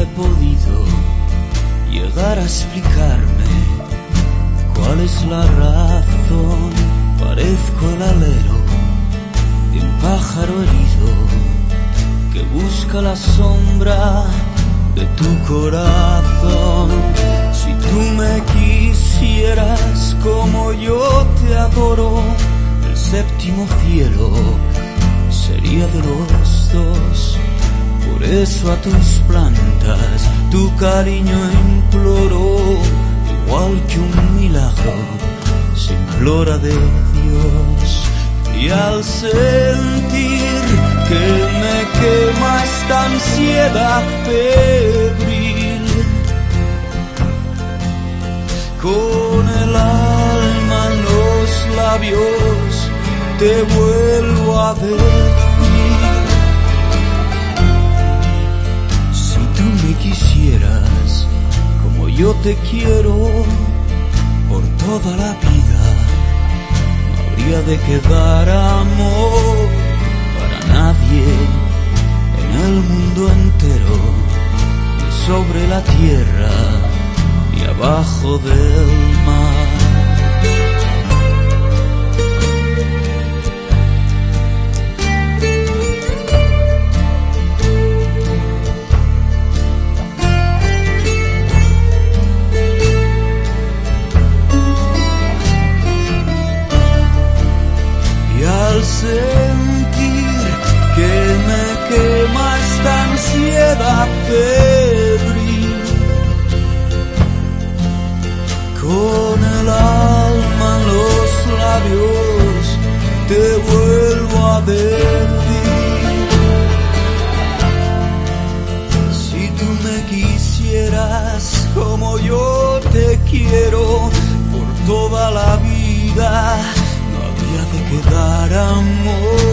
he podido llegar a explicarme cuál es la razón. Parezco el alero de un pájaro herido que busca la sombra de tu corazón. Si tú me quisieras como yo te adoro, el séptimo cielo sería de los dos. Por eso a tus plantas tu cariño imploro, igual que un milagro se implora de Dios. Y al sentir que me quema esta ansiedad febril, con el alma en los labios te vuelvo a decir. Si tú me quisieras como yo te quiero por toda la vida, no habría de quedar amor para nadie en el mundo entero, ni sobre la tierra, ni abajo del mar. Sentir que me quema esta ansiedad febril, con el alma en los labios te vuelvo a decir, si tú me quisieras como yo te quiero por toda la vida, no habría de quedar amor